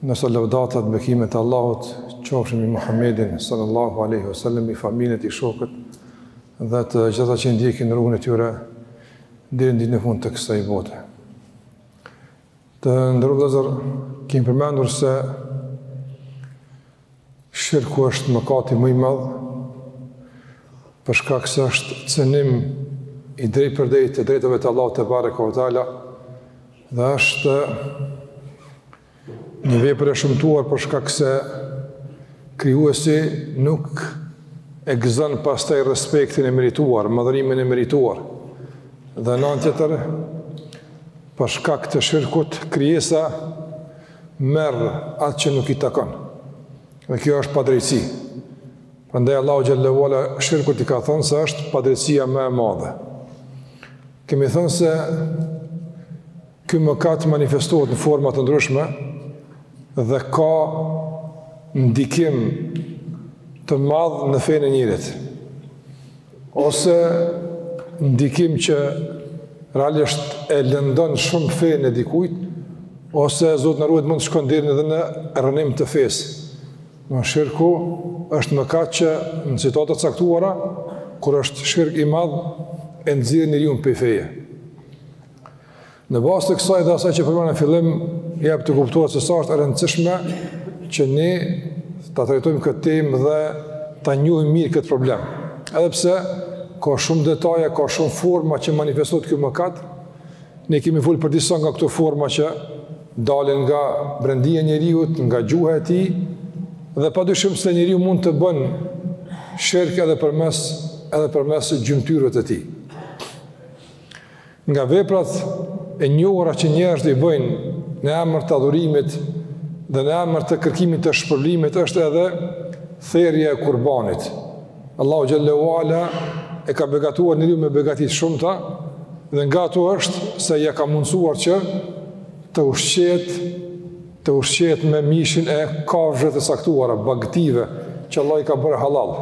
Nëse lavdatat dhe bekimet e Allahut qofshin mbi Muhammedin sallallahu alaihi wasallam, mbi familjen e tij, shokët dhe të gjithë ata që ndjekin rrugën e tyre deri në ditën e fundit të kësaj bote. Të nderuar vëllezër, kemi përmendur se Shirku është mëkati më i madh, për shkak se është cenim i drejtpërdrejtë i të drejtave të Allahut te bareka ve teala dhe është një vepër e shëmtuar për shkak se krijuesi nuk e gëzon pastaj respektin e merituar, madhërimin e merituar. Dhe në anë tjetër, për shkak të shirkut, krijesa merr atë që nuk i takon. Dhe kjo është padrejtësi. Prandaj Allahu xhelle ue ala shirkut i ka thënë se është padrejtësia më e madhe. Kemi thënë se ky mëkat manifestohet në forma të ndryshme dhe ka ndikim të madh në fenë e njeriut. Ose ndikim që realisht e lëndon shumë fenë e dikujt, ose Zoti na ruajtë mund të shkon deri edhe në rrënim të fesë. Në shirku është mëkat që në situata të caktuara, kur është shirk i madh, e nxjerr njeriun prej feje. Në bazë të kësaj dhe asaj që përmenda në fillim, jep të kuptuar se sa është e rëndësishme që ne ta trajtojmë këtë temë dhe ta njohim mirë këtë problem. Edhe pse ka shumë detaje, ka shumë forma që manifestohet ky mëkat, ne kemi folur për disa nga këto forma që dalin nga brendia e njeriut, nga gjuha e tij dhe padyshim se njeriu mund të bën shirk edhe përmes edhe përmes gjymtyrëve të tij. Nga veprat e njohura që njerëzit i bëjnë në emër të adhurimit dhe në emër të kërkimit të shpërblimit është edhe therja e kurbanit. Allahu xhelle ue ala e ka begatuar njeriun me begati të shumta dhe nga ato është se ia ka mundësuar që të ushqehet të ushqehet me mishin e kafshëve të caktuara, bagëtive që Allahu i ka bërë hallall.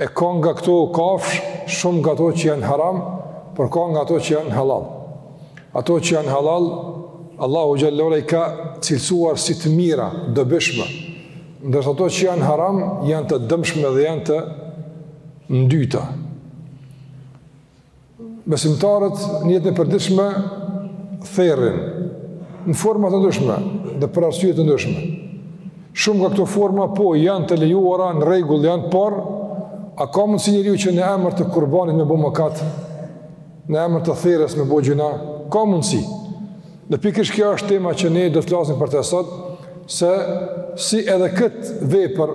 E ka nga këto kafshë, shumë nga ato që janë haram, por ka nga ato që janë hallall. Ato që janë hallall, Allahu xhelle ue ala i ka cilësuar si të mira, dobishme. Ndërsa ato që janë haram, janë të dëmshme dhe janë të ndyta. Besimtarët në jetën e përditshme therrin në forma të ndryshme dhe për arsye të ndryshme. Shumë nga këto forma po janë të lejuara në rregull janë, por a ka mundësi njeriu që në emër të kurbanit me bo mëkat, në emër të therrjes me bo gjyna? Ka mundësi. Dhe pikërisht kjo është tema që ne do të flasim për të sot, se si edhe këtë vepër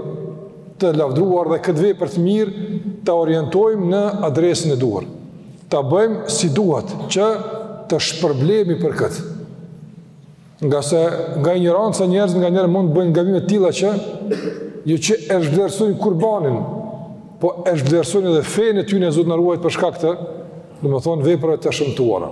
të lavdruar dhe këtë vepër të mirë ta orientojmë në adresën e duhur. Ta bëjmë si duhet që të shpërblehemi për këtë. Ngase nga injoranca njerëzit nganjëherë mund të bëjnë gabime të tilla që jo që e zhvlerësojnë kurbanin, po e zhvlerësojnë edhe fenë e tyne, Zoti na ruajt, për shkak të, domethënë veprave të shëmtuara.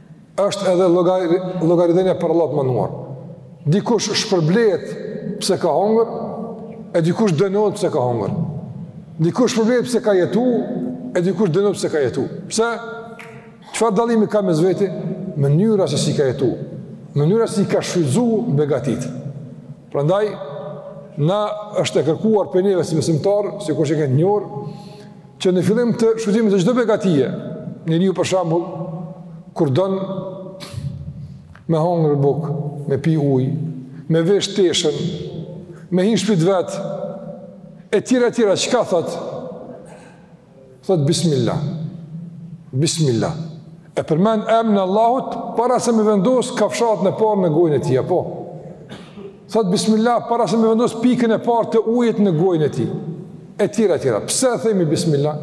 është edhe llogaridhënia para Allahut të madhëruar. Dikush shpërblehet pse ka hongër, e dikush dënohet pse ka hongër. Dikush shpërblehet pse ka jetu, e dikush dënohet pse ka jetu. Pse? Çfarë dallimi ka mes veti? Mënyra se si ka jetu. Mënyra se si ka shfrytëzu begatitë. Prandaj, na është e kërkuar prej neve si besimtarë, sikur që e keni të njohur, që në fillim të shfrytëzimit të çdo begatie, njeriu për shembull, kur don me hongër bukë, me pi ujë, me vesh teshen, me hi n'shpi t'vet, e tjera e tjera, çka thotë? Thotë bismillah. Bismillah. E përmend emrin e Allahut para se me vendos kafshatën e parë në gojën e tij, apo thotë bismillah para se me vendos pikën e parë të ujit në gojën e tij. E tjera e tjera. Pse themi bismillah?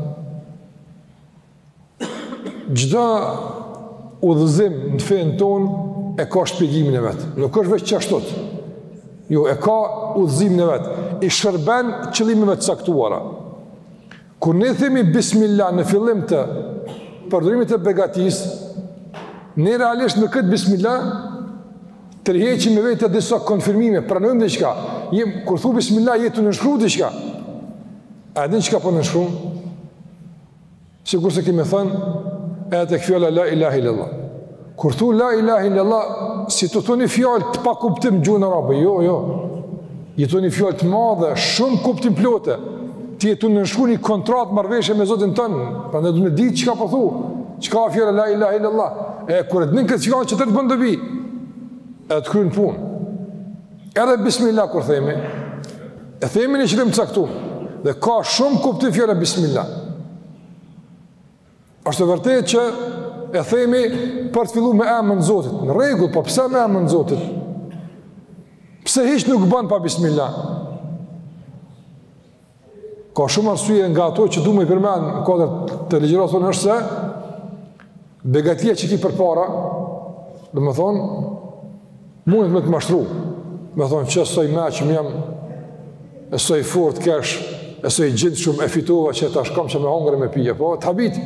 Çdo udhëzim në fenë tonë e ka shpjegimin e vet. Nuk është veç qashtu. Jo, e ka udhëzimin e vet. I shërben qëllimeve të caktuara. Kur ne themi bismillah në fillim të përdorimit të begatisë, ne realisht me këtë bismillah tërheqim me vete disa konfirmime, pranojmë diçka. Jem kur thu bismillah je tu nënshkru diçka. A din çka po nënshkrun? Sikurse kemi thënë edhe tek fjala la ilaha illallah. Kur thu la ilahe illallah, s'je tu thon ni fjalë të pakuptimtë n'gjuhën arabe. Jo, jo. Je tu thon ni fjalë të madhe, shumë kuptimplote. Ti je tu nënshkru ni kontratë marrëveshje me Zotin tënd, prandaj duhet me dit çka po thu. Çka është fjala la ilahe illallah? E kur e din këtë fjalë që thu të bën dobi? E të kryen punë. Edhe bismillah kur themi, e themi me qëllim të caktuar. Dhe ka shumë kuptim fjala bismillah. Është e vërtetë që e themi për të filluar me emrin e Zotit. Në rregull, po pse me emrin e Zotit? Pse hiç nuk ban pa bismillah? Ka shumë arsye nga ato që duhet me i përmend në kuadër të ligjëratës tonë është se begatia që ki përpara, domethënë Mundet me të mashtru, me thonë çë soj meçëm jam, e soj fort kesh, e soj gjind shumë, e fitova që tash kom çka me hongër e me pi e, po të habit,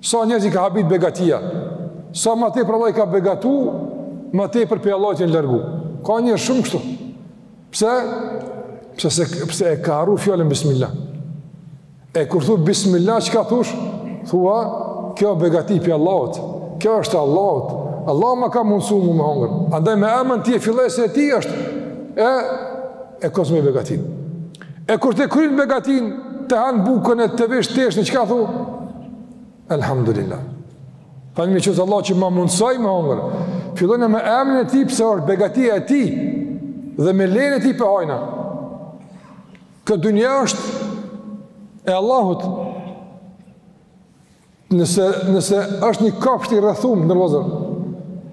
sa njerëz i ka habit begatia, sa ma tepër Allahu i ka begatu, ma tepër prej Allahut janë largu, ka njerëz shumë kështu, pse, pse, se, pse e ka harru fjalën bismillah, E kur thu bismillah çka thush, thua, kjo begati prej Allahut, kjo është e Allahut, Allahu ma ka mundësu mu me hongër, andaj me emën të tij e fillesën e tij është, e, e kozme begatin. E kur ta kryn begatinë, ta han bukën e t'i vesh teshat, çka thu? Elhamdulillah. Falënderimi i qoftë Allahut që ma mundësoi me hongër, fillojna me emën e tij se është begatia e tij, dhe me lejen e tij po e hajna, Kjo dynja është e Allahut. Nëse nëse është një kopsht i rrethum në vazhdim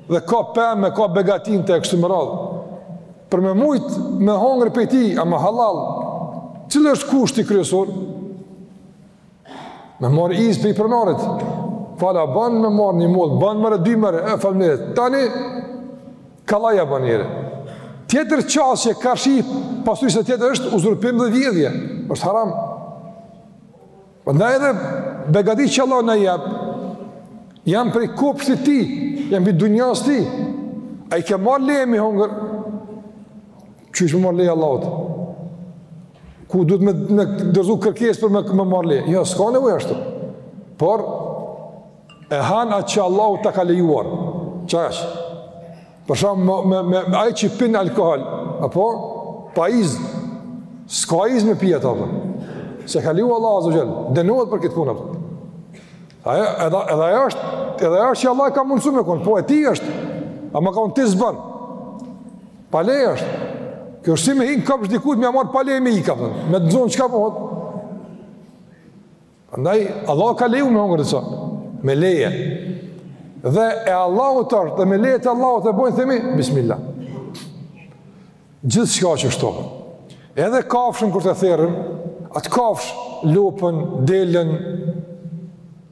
dhe ka pemë, ka begati në të e kështu me radhë. Për me mujt me hongër prej tij, ama hallall, cili është kushti kryesor? Me marrë izë prej pronarit. Fala, ban me marrë një mollë, ban merre dy merre, e faleminerit. Tani, kalaja ban mirë. Tjetër qasje, karshi, pasurisë së tjetrit është uzurpim dhe vjedhje. është haram. Prandaj edhe, begatitë që Allahu na jep, janë prej kopshtit të tij, janë prej dunjasë të tij. A i ke marrë leje me i hongër? Qysh me marrë leje prej Allahut? Ku duhet me, me dorëzu kërkesë për me, me marrë leje? Jo, s'ka nevojë ashtu. Por, e han atë që Allahu ta ka lejuar. Ça është? Për shembull, me, me, me, me ai që pin alkohol, apo, pa izë, s'ka izë me pi atë, apo. S'e ka lejuar Allahu azze ve xhel, dënohet për këtë punë, apo. Aja, edhe, edhe aja është, edhe aja është që Allahu ka mundësu me konë, po e tij është, ama ka thonë ti s'ban. Pa leje është. Kjo është si me hinë në kopsht dikujt me ia marrë pa leje me ikë, po me të zonë çka bohet. Andaj, Allahu ka leju me hongër disa, me leje. Dhe e Allahut është, dhe me leje të Allahut e bojmë, themi, bismillah. Gjithçka qashtu pe. Edhe kafshën kur ta therrim, atë kafshë, lopën, delën,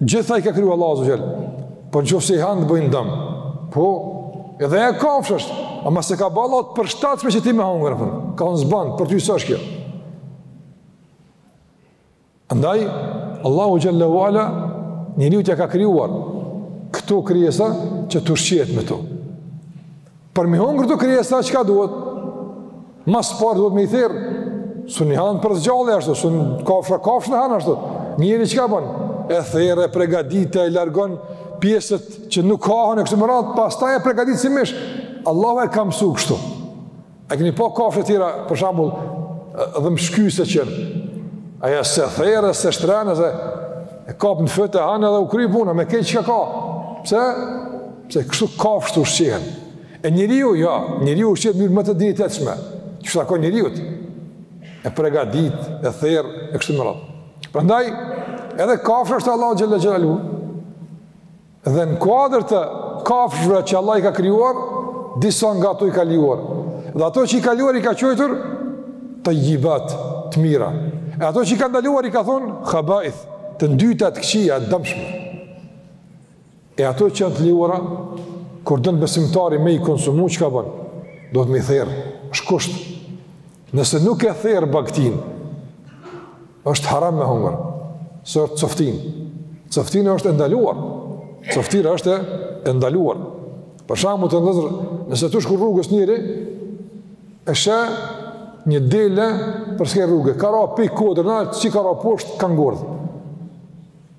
Gjitha i ka kriju Allah azze ue xhel, por n'qoftë se i han të bëjnë dëm, po, edhe e kafshë është, ama s'e ka ba Allahu të përshtatshme që ti me hangër, për, ka në s'ban, për ty s'është kjo. Andaj, Allahu xhel-le ue ala, njeriut ia ka krijuar, këto krijesa që të ushqehet me to. Por me i hongër këto krijesa çka duhet, ma s'pari duhet me i therr, s'un i han për s'gjalli ashtu, s'un kafshën, kafshën e han ashtu, njeri çka bën, e therr, e pregadit, e largon pjesët që nuk hahen, e kështu me radhë, pastaj e pregadit si mish, Allahu e ka msu kështu. E keni pa kafshët tjera, për shembull, dhëmbshkyse qen, ajo s'e therr, s'e shtrin, se e kap në fyt e han edhe u kry puna, me krejt çka ka, pse? Pse kështu kafshët ushqehen? E njeriu, ja, jo, njeriu ushqehet në mënyrë më të dinjitetshme çfarë i takon njeriut. E pregadit, e therr, e kështu me radhë. Prandaj edhe kafshë është Allahu xhel-le xhelaluhu. Dhe në kuadër të kafshëve që Allah i ka krijuar, disa nga ato i ka lejuar. Dhe ato që i ka lejuar i ka quajtur tajjibat, të mira. E ato që i ka ndaluar i ka thonë khabaith, të ndyta të këqija, të dëmshme. E ato që janë të lejuara, kur don besimtari me i konsumu, çka bën? Duhet me i therr, është kusht. Nëse nuk e therr bagëtinë, është haram me hongër, se është coftinë. Coftina është e ndaluar, coftina është e ndaluar. Për shembull vëllezër, nëse tu shku rrugës njeri, e sheh një dele përskej rruge, ka ra pej kodre nalt, që ka ra poshtë, ka ngordhë.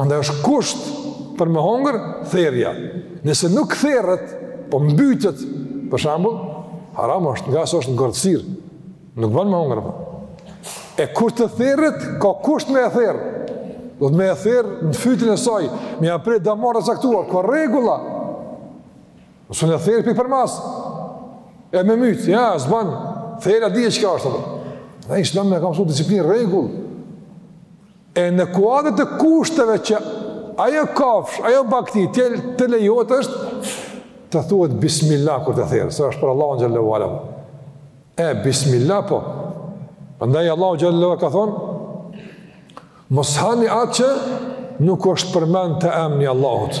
Andaj është kusht për me hongër, therja. Nëse nuk therret, po mbytet, për shembull, haram është, ngase është ngordhësirë, nuk ban me hongër, E kur të therret, ka kushte me e therr. Duhet me e therr në fytin e saj, me i pre damarët e caktuar, ka rregulla. Nëse e therr për për masë, e me mytë, ja, s'ban, therja dihet çka është, dhe. Dhe islami e ka msu disiplinë rregull, E në kuadër të kushteve që ajo kafshë, ajo bakti të, të lejohet është të thuhet bismillah kur ta therr, se është për Allahun xhel-le ue ala. E bismillah po. Prandaj Allahu xhel-le u ka thonë mos hani atë që nuk është përmend n'të emri Allahut.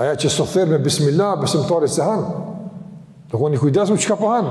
Ajo që s'është therr me bismillah, besimtari s'e han. Tu kon i kujdesshëm çka po han.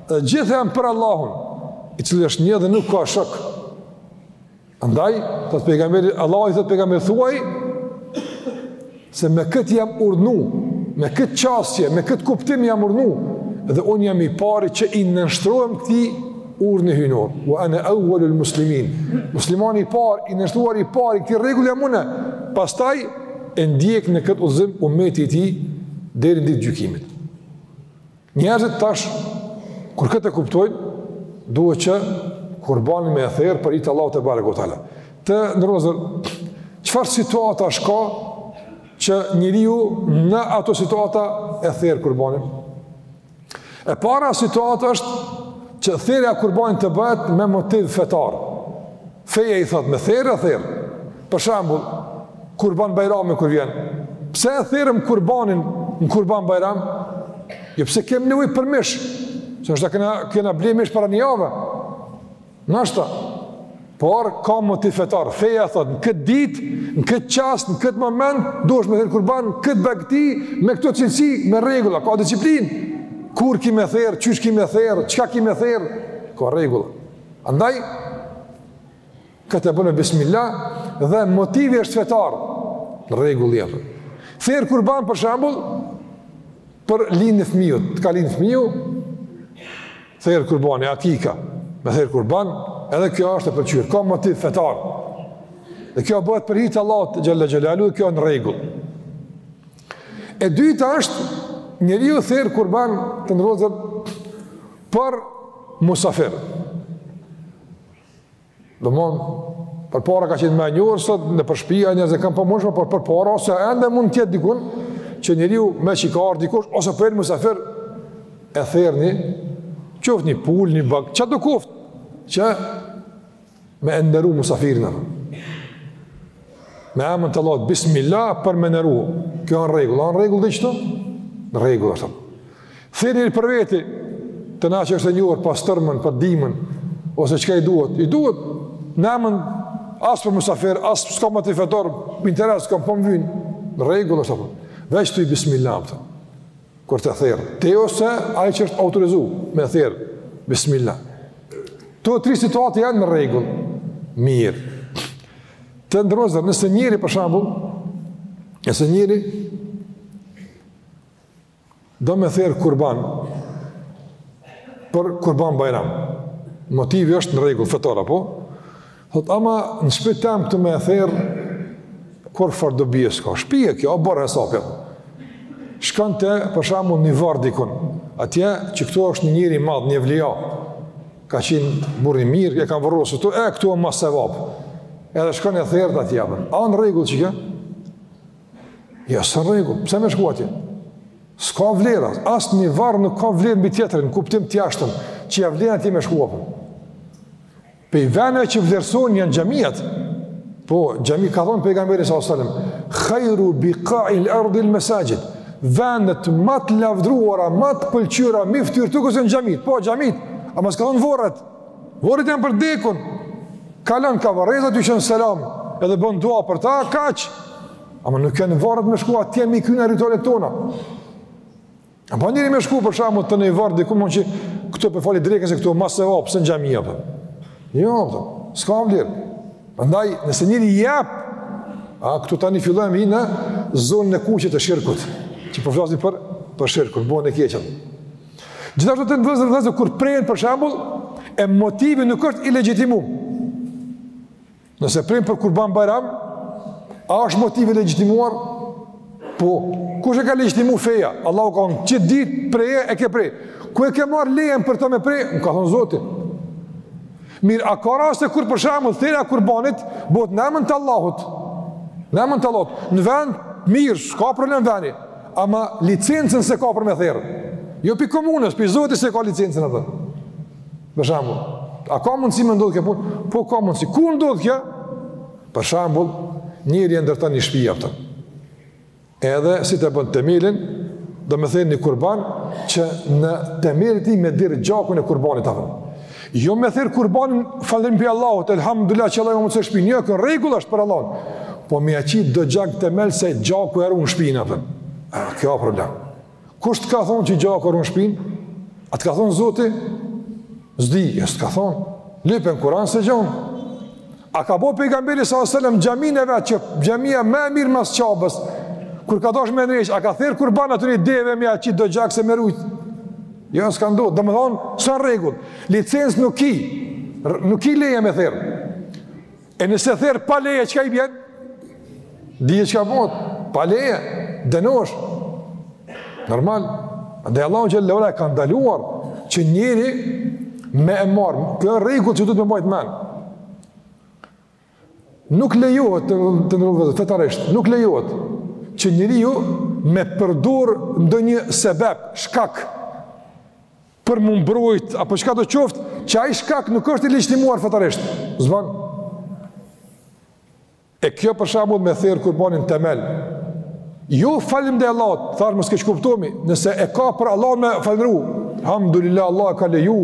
Dhe të gjitha janë për Allahun, i cili është një dhe nuk ka shok. Andaj, thotë pejgamberi, Allahu i thotë pejgamberit, thuaj, se me këtë jam urdhnu, me këtë qasje, me këtë kuptim jam urdhnu, dhe unë jam i pari që i nënshtrohem këtij urdhni hyjnor, ue ene euuelul muslimin, muslimani i pari, i nënshtruar i pari, i këtij rregulli jam unë, pastaj e ndjek në këtë udhëzim umeti i tij, deri në ditë të gjykimit. Njerëzit tash, kur këtë e kuptojnë, duhet që kurbanin me e therë për hir të Allahut tebareke ue teala. Të nderuar, çfarë situatash ka që njeriu në ato situata e ther kurbanin? E para situatë është që therja e kurbanit të bëhet me motiv fetar. Feja i thot me therr e therr. Për shembull, kurban bajrami kur vjen, pse e therrëm kurbanin në kurban bajram? Jo pse kem nevojë për mish, se ashtu kena kena blerë mish para një jave. Nashta, por ka motiv fetar. Feja thot, në këtë ditë, në këtë çast, në këtë moment, duhesh me therr kurban këtë bagti me këto cilësi, me rregulla, ka disiplinë. Kur ki me therr, qysh ki me therr, çka ki me therr, ka rregulla. Andaj, këtë e bën me bismillah, dhe motivi është fetar, në rregull je. Ther kurban për shembull, për lindje të fmijut, të ka lind fmiju, ther kurban, e akika, me therë kurban, edhe kjo është e pëlqyer, ka motiv fetar. Dhe kjo bëhet për hir të Allahut xhele xhelaluhu, kjo në rregull. E dyta është njeriu ther kurban të nderuar për musafir. Domethanë, përpara ka qenë ma e njohur, sot nëpër shpia njerëzit kanë pa mish me, por përpara, ose ende mund të jetë dikun, që njeriu meqë i ka ardhë dikush, ose për musafir, e ther një, qoftë një pulë, një bagti, çkado koftë, që Me e nderu musafirin apo. Me emën të Allahut bismillah për me e nderu. Kjo është në rregull, është në rregull edhe kjo? Në rregull është. Ther njeri për vete te na që është e njohur pastërmën, për dimën ose çka i duhet. I duhet në emën as për musafir, as s'ka motiv fetar, interes kam po më vyn. Në rregull është apo. Veç thuj bismillah. Për. Kur ta therë, ti ose ai që është autorizu me therë, bismillah. Këto tri situata janë në rregull, mirë. Të nderuar, nëse njeri për shembull, nëse njeri do me therë kurban, për kurban bajram, motivi është në rregull, fetar apo? Thot ama në shpi tem me e therë, kurfarë dobie s'ka, shpi e kjo, o bërë hesapja. Shkon te për shembull një varr dikun, atje që këtu është një njeri i madh, një evlija, ka qenë burrë i mirë, e kanë varrosë këtu, e këtu e ma sevap. Edhe shkon e ther atje, a në rregull kjo? Ja, jo, s'ë në rregull, pse me shku atje? S'ka vlerë, asnjë varr nuk ka vlerë mbi tjetrin, kuptim t'jashtëm, që ia vlen atje me shku apë. Pej veneve që vlerësohen janë xhamiat. Po, xhami ka thonë pejgamberi sallallahu alajhi wasallam, "Khairu biqa'il ardi al-masajid." Vendet ma të lavdruara, ma të pëlqyera mbi fytyrë të tokës janë xhamitë. Po, xhamitë, ama s'ka thonë vorret. Vorret janë për t'dekun. Kalon ka varreza ti çon selam, edhe bën dua për ta, kaq. Ama nuk janë vorret me shku atje m'i kry na ritualet tona. Apo njeri me shku për shembull te një varr, dikund që këtu po e fali drekën se këtu ma sevap se në xhami, po. Jo, po, s'ka vlerë. Prandaj, nëse njeri jep, a këtu tani fillojmë në zonën e kuqe të shirkut, që po flasim për, për shirkun, bon e keqen. Gjithashtu të nderuar vëllezër, kur pren për shembull, e motivi nuk është i legjitimum. Nëse prejmë për Kurban Bajram, a është motiv i legjitimuar? Po, kush e ka legjitimu feja? Allahu ka thonë, qe ditë preje, e ke pre. Ku e ke marrë lejen për to me pre? Më ka thonë Zoti. Mirë, a ka raste kur për shembull therja e kurbanit bëhet në emër të Allahut? Në emër të Allahut. Në vend, mirë, s'ka problem vendi. Ama licencën s'e ka për me therë. Jo pej komunës, pej Zotit s'e ka licencën atë. Për shembull, a ka mundësi me ndodh kjo punë? Po ka mundësi. Ku ndodh kjo? Për shembull, njeri e ndërton një shtëpi atë. Edhe si ta bën themelin, do me therë një kurban që në themel të tij me derdh gjakun e kurbanit atë. Jo me therë kurbanin falënderim për Allahun, elhamdullah që Allahu ma mundësoi shtëpinë, ajo në rregull është për Allahun. Po me ia qit do gjak n'themel se gjaku e ruan shtëpinë atë. A kjo problem? Kush të ka thonë që gjaku e run shpinë? A të ka thonë zoti? S'di, jo s'të ka thonë. Lype n'Kuran, s'e gjon. A ka bo pejgamberi sallallahu alajhi wasallam xhaminë e vet që xhamia ma e mirë mas Qabes, kur ka dash me ndreq, a ka therë kurban aty një deve me ia qit do gjak se me rujt? Jo, s'ka ndodh, domethonë s'ë në rregull, licencë nuk ki, nuk ki leje me therë. E nëse ther pa leje, çka i bjen? Dihet çka bëhet, pa leje, dënohesh. Normal. Dhe Allahu xhel-le ue ala e ka ndaluar që njeri me e marrë. Kjo rregull që duhet me majt n'men. Nuk lejohet të nderuar vëllezër, fetarisht, nuk lejohet që njeriu me përdor ndonjë sebep, shkak, për më mbrojt, apo çka do qoftë, që ai shkak nuk është i legjitimuar fetarisht, s'ban. E kjo për shembull me therr kurbanin n'temel, jo falënderoj Allahun, a therr, more s'ke çka kuptojmë, nëse e ka për Allah me falënderu, hamdulillah Allah e ka leju,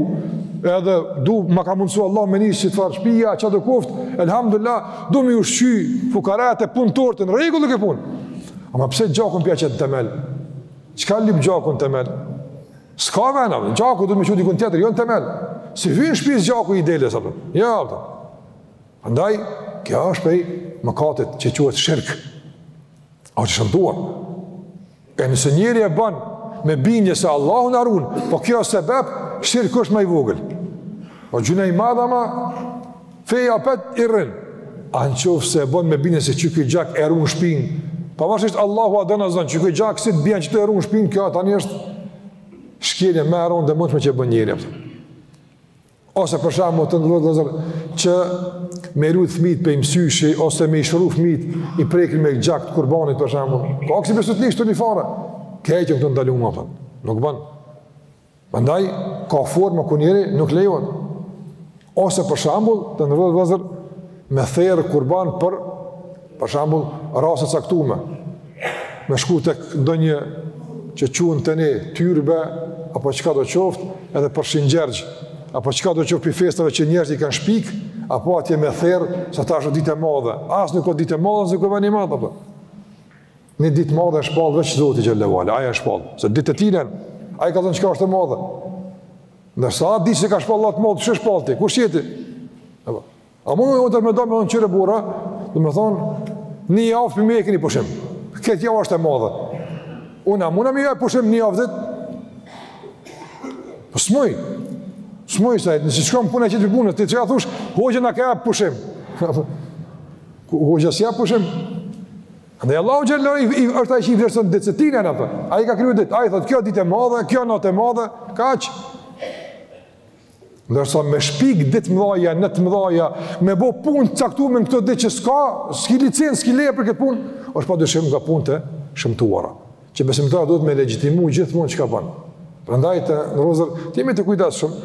edhe du, ma ka mundësu Allah me nis çët farë shpia, çka do koftë, elhamdulillah, du me i ushqy fukarajat e punëtorët, n'rregull kjo punë, ama pse gjakun po ia qet n'temel, çka lyp gjaku n'temel, S'ka vend, a po kupton, gjaku duhet me shku dikun tjetër, jo në temel. S'i vyn shpisë gjaku i deles, a po kupton. Jo, a po kupton. Andaj, kjo është pej mëkateve që quhet shirk. Asht e shëmtuar. E nëse njeri e ban me bindje se Allahu na ruan, po kjo është sebep, shirku është ma i vogël. Po gjynah i madh ama Feja apet i rrin. Ama në qoftë se e bon me bindje se qiky gjak e run shpinë, pavarësisht Allahu a don a s'don, qiky gjak si të bjen që ta run shpinë, kjo tani është shkjene me rrunë dhe mundet me u bë njeri. Ose për shembull të nderuar vëllezër, që me i rujt fmit prej mësyshit, ose me i shëru fmit i prekin me gjak të kurbanit për shembull. Ka kësi bestytni këtu n'fare, krejt qëto t'ndalume, nuk ban. Prandaj ka forma ku njeri nuk lejohet. Ose për shembull, të nderuar vëllezër me therr kurban për për shembull raste caktume. Me shku tek ndonjë që quhen tani tyrbe apo çka do qoftë, edhe për shingjergj apo çka do qoftë pi festave që njerëzit i kanë shpik, apo atje me therr, se tash është ditë e madhe. As nuk ka ditë e madhe, as nuk ka vend i madh apo. Një ditë t'madhe e shpall veç Zoti xhele ve ala, ai e shpall, se ditët janë t'tinat, ai ka thonë çka është të madhe. Ndërsa atë ditë që s'e ka shpall Allahu t'madhe, ç'e shpall ti, kush je ti? A më në odër me do me onë qire bura, dhe me thonë, një javë për me e këni pushim, këtë javë është e madhe. Unë, a muj unë me jap pushim një javë ditë? Po s'moj, s'moj, se ti, nëse s'shkon n'punë, t'qet prej pune, ti çka thush, hoxha na ka dhanë pushim. Hoxha si jep pushim? Andaj Allahu xhele ve ala është ai që i vlerëson ditën e natën. Ai ka krijuar ditë. Ai thotë kjo ditë e madhe, kjo natë e madhe, kaq. Ndërsa me shpik ditë t'mëdha, net të mëdha, me bë punë t'caktuara në këto ditë që s'ka, s'ki licencë, s'ki leje për këtë punë, është pa dyshim nga punët e shëmtuara. Që besimtari duhet me legjitimu gjithmonë çka bën. Prandaj të nderuar vëllezër, t'jemi të kujdesshëm.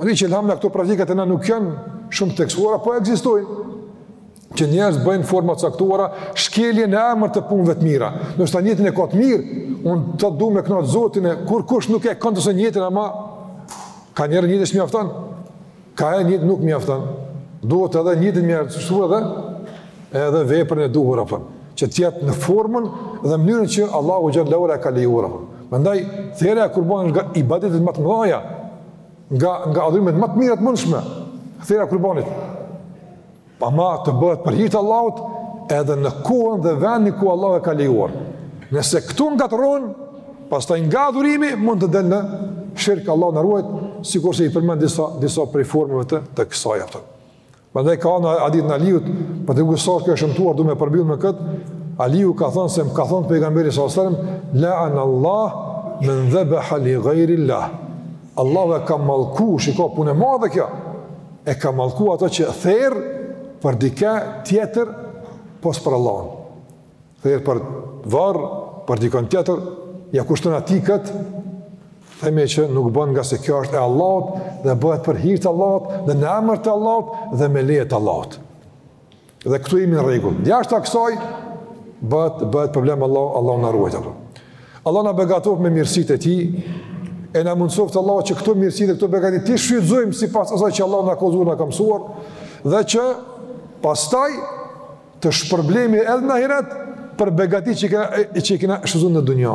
E di që këto praktika te na nuk janë shumë t'theksuara, po ekzistojnë. që njerëz bëjnë forma t'caktuara, shkelje në emër të punëve të mira. Do të thonë nijetin e ka të mirë, unë du me kënaqë Zotin e kurkush nuk e konteston nijetin ama ka njëherë nijeti që mjafton, ka e nijeti nuk mjafton, duhet edhe nijeti mirë, edhe edhe veprën e duhur, apëton, që t'jetë në formën dhe mënyrën që Allahu xhel-le shanuhu e ka lejuar. Prandaj, therja e kurbanit nga ibadetet më të mëdhaja, nga, nga adhurimet më të mira t'mundshme, therja e kurbanit, Ama të bëhet për hir të Allahut edhe në kohën dhe vendin ku Allahu e ka lejuar. Nëse këtu ngatërron, pastaj nga adhurimi mund të del në shirk Allahu na ruajt, sikurse i përmend disa disa prej formave të të kësaj ato. Prandaj ka një hadith të Aliut, për të gjithë sa që është shëmtuar du me përmbyll me kët. Aliu ka thënë se më ka thënë pejgamberi sallallahu alajhi wasallam, "La'anallah men dhabaha li ghayri Allah." Allahu e ka mallku, shiko punë e madhe kjo. E ka mallku ato që therr për dikë tjetër pos për Allahun. Therr për varr, për dikën tjetër, ia kushton atij kët, themi që nuk bën ngase kjo është e Allahut dhe bëhet për hir të Allahut dhe në emër të Allahut dhe me leje të Allahut. Dhe këtu jemi në rregull. Jashtë kësaj bëhet bëhet problem Allah, Allah na ruajt apo. Allah na begatoftë me mirësitë e tij. E na mundësoftë Allahu që këto mirësi dhe këto begati t'i shfrytëzojmë sipas asaj që Allahu na ka udhëzuar, na ka mësuar dhe që pastaj të shpërblemi edhe në ahiret për begati që kena që kena shfrytëzuar në dunja.